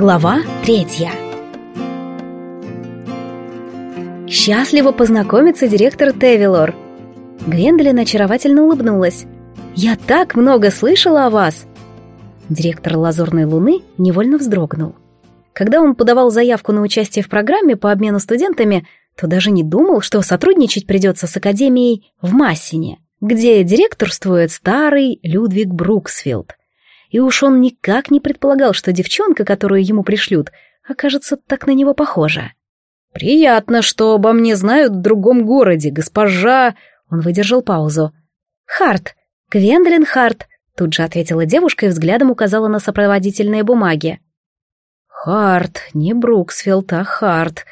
Глава третья «Счастливо познакомиться, директор Тевилор!» Гвендолин очаровательно улыбнулась. «Я так много слышала о вас!» Директор «Лазурной луны» невольно вздрогнул. Когда он подавал заявку на участие в программе по обмену студентами, то даже не думал, что сотрудничать придется с Академией в Массине, где директорствует старый Людвиг Бруксфилд. И уж он никак не предполагал, что девчонка, которую ему пришлют, окажется так на него похожа. «Приятно, что обо мне знают в другом городе, госпожа...» Он выдержал паузу. «Харт, Гвендолин Харт», — тут же ответила девушка и взглядом указала на сопроводительные бумаги. «Харт, не Бруксфилд, а Харт».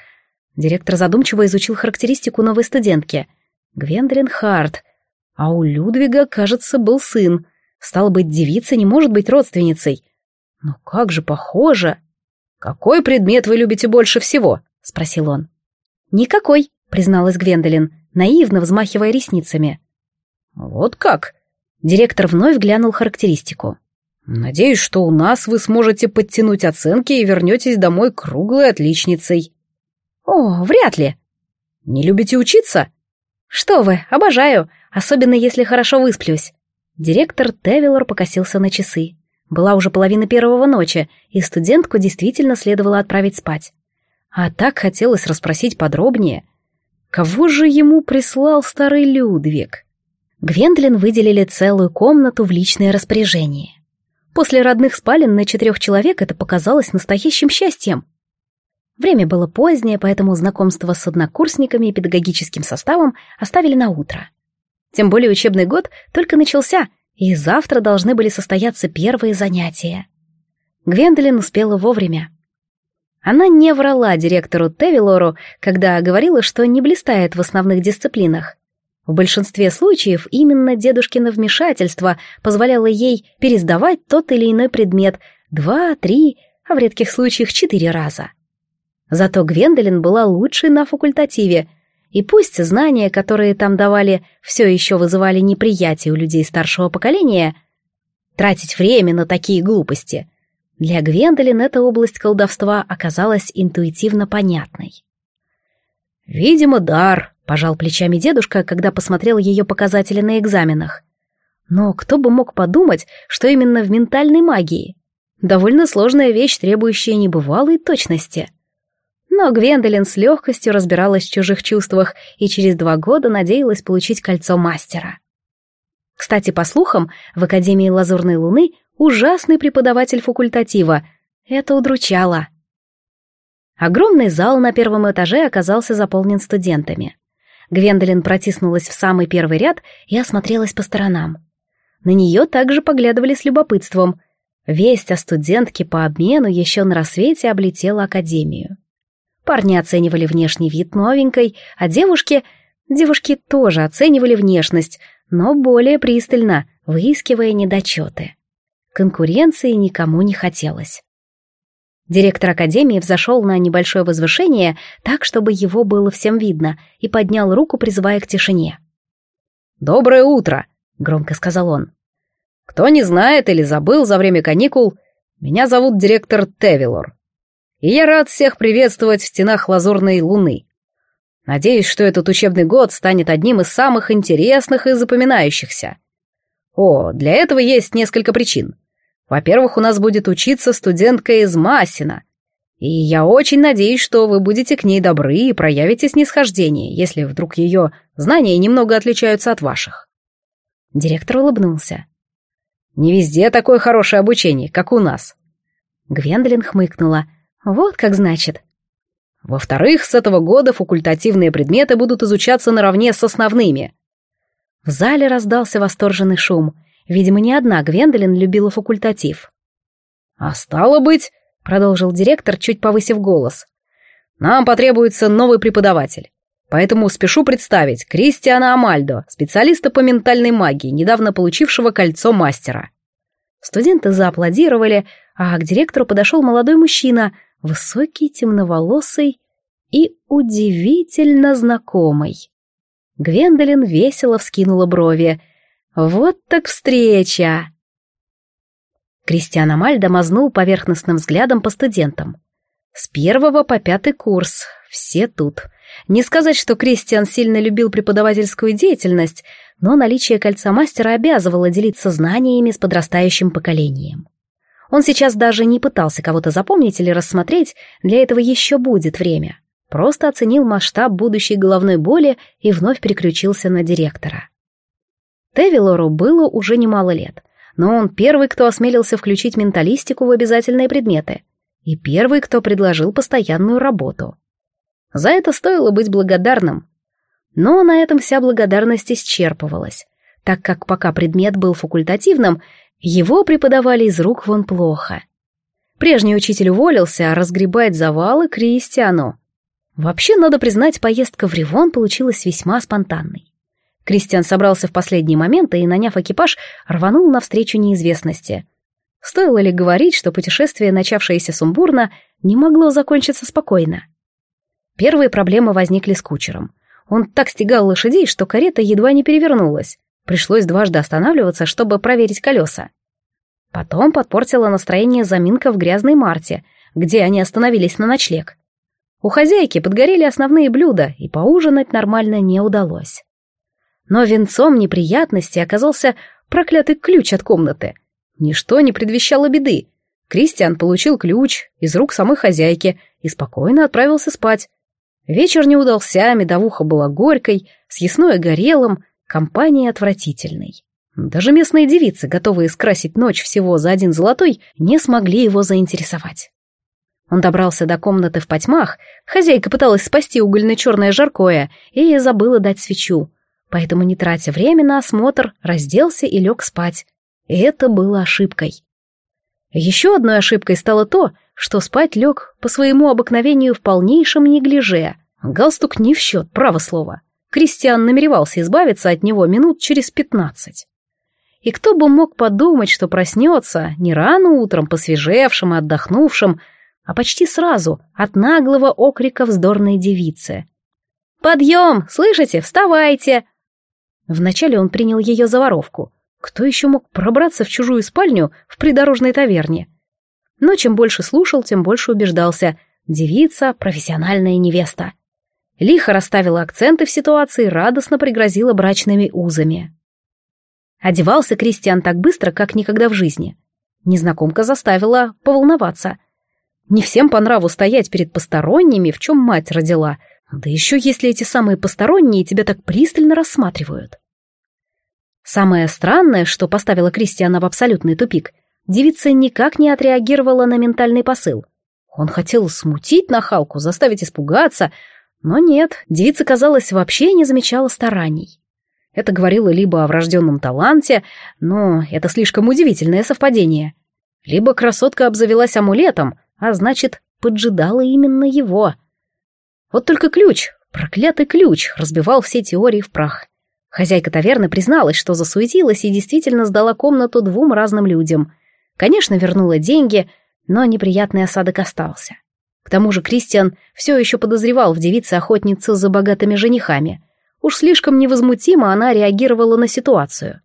Директор задумчиво изучил характеристику новой студентки. «Гвендолин Харт. А у Людвига, кажется, был сын. Стало быть, девица не может быть родственницей. Но как же похоже!» «Какой предмет вы любите больше всего?» — спросил он. «Никакой», — призналась Гвендолин, наивно взмахивая ресницами. «Вот как?» Директор вновь глянул характеристику. «Надеюсь, что у нас вы сможете подтянуть оценки и вернетесь домой круглой отличницей». «О, вряд ли». «Не любите учиться?» «Что вы, обожаю, особенно если хорошо высплюсь». Директор Тевилор покосился на часы. Была уже половина первого ночи, и студентку действительно следовало отправить спать. А так хотелось расспросить подробнее. Кого же ему прислал старый Людвиг? Гвендлин выделили целую комнату в личное распоряжение. После родных спален на четырех человек это показалось настоящим счастьем. Время было позднее, поэтому знакомство с однокурсниками и педагогическим составом оставили на утро. Тем более учебный год только начался, и завтра должны были состояться первые занятия. Гвендолин успела вовремя. Она не врала директору Тевилору, когда говорила, что не блистает в основных дисциплинах. В большинстве случаев именно дедушкино вмешательство позволяло ей пересдавать тот или иной предмет два, три, а в редких случаях четыре раза. Зато Гвендолин была лучшей на факультативе, и пусть знания, которые там давали, все еще вызывали неприятие у людей старшего поколения, тратить время на такие глупости. Для Гвендолин эта область колдовства оказалась интуитивно понятной. «Видимо, дар», Пожал плечами дедушка, когда посмотрел ее показатели на экзаменах. Но кто бы мог подумать, что именно в ментальной магии? Довольно сложная вещь, требующая небывалой точности. Но Гвендолин с легкостью разбиралась в чужих чувствах и через два года надеялась получить кольцо мастера. Кстати, по слухам, в Академии Лазурной Луны ужасный преподаватель факультатива. Это удручало. Огромный зал на первом этаже оказался заполнен студентами. Гвендолин протиснулась в самый первый ряд и осмотрелась по сторонам. На нее также поглядывали с любопытством. Весть о студентке по обмену еще на рассвете облетела академию. Парни оценивали внешний вид новенькой, а девушки... Девушки тоже оценивали внешность, но более пристально, выискивая недочеты. Конкуренции никому не хотелось. Директор академии взошел на небольшое возвышение, так, чтобы его было всем видно, и поднял руку, призывая к тишине. «Доброе утро!» — громко сказал он. «Кто не знает или забыл за время каникул, меня зовут директор Тевилор, и я рад всех приветствовать в стенах Лазурной Луны. Надеюсь, что этот учебный год станет одним из самых интересных и запоминающихся. О, для этого есть несколько причин. Во-первых, у нас будет учиться студентка из Масина, и я очень надеюсь, что вы будете к ней добры и проявите снисхождение, если вдруг ее знания немного отличаются от ваших». Директор улыбнулся. «Не везде такое хорошее обучение, как у нас». Гвендолин хмыкнула. «Вот как значит». «Во-вторых, с этого года факультативные предметы будут изучаться наравне с основными». В зале раздался восторженный шум — Видимо, не одна Гвендолин любила факультатив. «А стало быть», — продолжил директор, чуть повысив голос, «нам потребуется новый преподаватель. Поэтому спешу представить Кристиана Амальдо, специалиста по ментальной магии, недавно получившего кольцо мастера». Студенты зааплодировали, а к директору подошел молодой мужчина, высокий, темноволосый и удивительно знакомый. Гвендолин весело вскинула брови — вот так встреча! Кристиан Амальдо мазнул поверхностным взглядом по студентам. С первого по пятый курс. Все тут. Не сказать, что Кристиан сильно любил преподавательскую деятельность, но наличие кольца мастера обязывало делиться знаниями с подрастающим поколением. Он сейчас даже не пытался кого-то запомнить или рассмотреть, для этого еще будет время. Просто оценил масштаб будущей головной боли и вновь переключился на директора. Тевилору было уже немало лет, но он первый, кто осмелился включить менталистику в обязательные предметы, и первый, кто предложил постоянную работу. За это стоило быть благодарным. Но на этом вся благодарность исчерпывалась, так как пока предмет был факультативным, его преподавали из рук вон плохо. Прежний учитель уволился, а разгребать завалы Кристиану. Вообще, надо признать, поездка в Ривон получилась весьма спонтанной. Кристиан собрался в последний момент и, наняв экипаж, рванул навстречу неизвестности. Стоило ли говорить, что путешествие, начавшееся сумбурно, не могло закончиться спокойно? Первые проблемы возникли с кучером. Он так стегал лошадей, что карета едва не перевернулась. Пришлось дважды останавливаться, чтобы проверить колеса. Потом подпортила настроение заминка в грязной марте, где они остановились на ночлег. У хозяйки подгорели основные блюда, и поужинать нормально не удалось. Но венцом неприятности оказался проклятый ключ от комнаты. Ничто не предвещало беды. Кристиан получил ключ из рук самой хозяйки и спокойно отправился спать. Вечер не удался, медовуха была горькой, съестное горелым, Компания отвратительной. Даже местные девицы, готовые скрасить ночь всего за один золотой, не смогли его заинтересовать. Он добрался до комнаты в потьмах, хозяйка пыталась спасти угольно-черное жаркое и забыла дать свечу, поэтому, не тратя время на осмотр, разделся и лег спать. И это было ошибкой. Еще одной ошибкой стало то, что спать лег по своему обыкновению в полнейшем неглиже. Галстук не в счет, право слово. Кристиан намеревался избавиться от него минут через пятнадцать. И кто бы мог подумать, что проснется не рано утром, посвежевшим и отдохнувшим, а почти сразу от наглого окрика вздорной девицы. «Подъем! Слышите? Вставайте!» Вначале он принял ее за воровку. Кто еще мог пробраться в чужую спальню в придорожной таверне? Но чем больше слушал, тем больше убеждался. Девица — профессиональная невеста лихо расставила акценты в ситуации радостно пригрозила брачными узами. Одевался Кристиан так быстро, как никогда в жизни. Незнакомка заставила поволноваться. Не всем по нраву стоять перед посторонними, в чем мать родила, да еще если эти самые посторонние тебя так пристально рассматривают. Самое странное, что поставило Кристиана в абсолютный тупик, девица никак не отреагировала на ментальный посыл. Он хотел смутить нахалку, заставить испугаться, но нет, девица, казалось, вообще не замечала стараний. Это говорило либо о врожденном таланте, но это слишком удивительное совпадение. Либо красотка обзавелась амулетом, а значит, поджидала именно его. Вот только ключ, проклятый ключ, разбивал все теории в прах. Хозяйка таверны призналась, что засуетилась и действительно сдала комнату двум разным людям. Конечно, вернула деньги, но неприятный осадок остался. К тому же Кристиан все еще подозревал в девице-охотнице за богатыми женихами. Уж слишком невозмутимо она реагировала на ситуацию.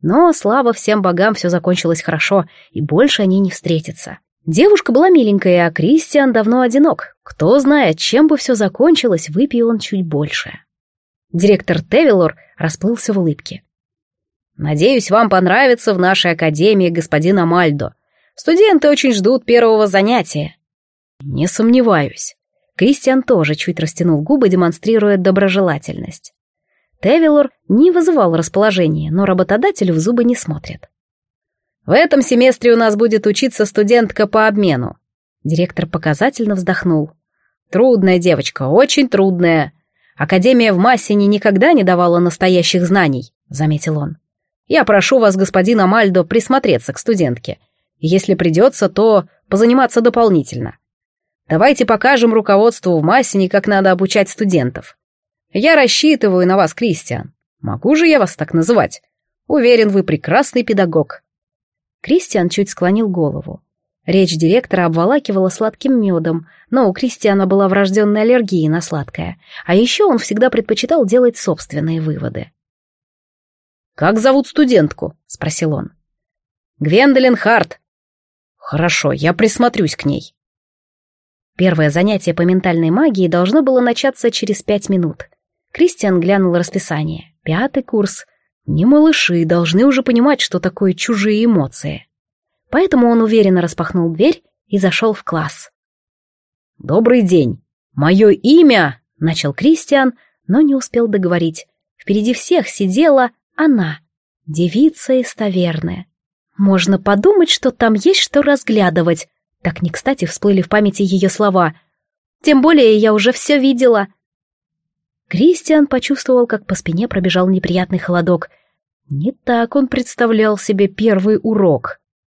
Но, слава всем богам, все закончилось хорошо, и больше они не встретятся. Девушка была миленькая, а Кристиан давно одинок. Кто знает, чем бы все закончилось, выпей он чуть больше. Директор Тевилор расплылся в улыбке. «Надеюсь, вам понравится в нашей академии господин Амальдо. Студенты очень ждут первого занятия. «Не сомневаюсь». Кристиан тоже чуть растянул губы, демонстрируя доброжелательность. Тевилор не вызывал расположения, но работодателю в зубы не смотрит. «В этом семестре у нас будет учиться студентка по обмену». Директор показательно вздохнул. «Трудная девочка, очень трудная. Академия в Массине никогда не давала настоящих знаний», — заметил он. «Я прошу вас, господин Амальдо, присмотреться к студентке. Если придется, то позаниматься дополнительно. Давайте покажем руководству в Массине, как надо обучать студентов. Я рассчитываю на вас, Кристиан. Могу же я вас так называть? Уверен, вы прекрасный педагог». Кристиан чуть склонил голову. Речь директора обволакивала сладким медом, но у Кристиана была врожденная аллергия на сладкое, а еще он всегда предпочитал делать собственные выводы. «Как зовут студентку?» — спросил он. Гвендолин Харт!» «Хорошо, я присмотрюсь к ней». Первое занятие по ментальной магии должно было начаться через пять минут. Кристиан глянул расписание. Пятый курс. Не малыши должны уже понимать, что такое чужие эмоции. Поэтому он уверенно распахнул дверь и зашел в класс. «Добрый день. Мое имя...» — начал Кристиан, но не успел договорить. Впереди всех сидела она, девица из таверны. Можно подумать, что там есть что разглядывать. Так не кстати всплыли в памяти ее слова. Тем более я уже все видела. Кристиан почувствовал, как по спине пробежал неприятный холодок. Не так он представлял себе первый урок.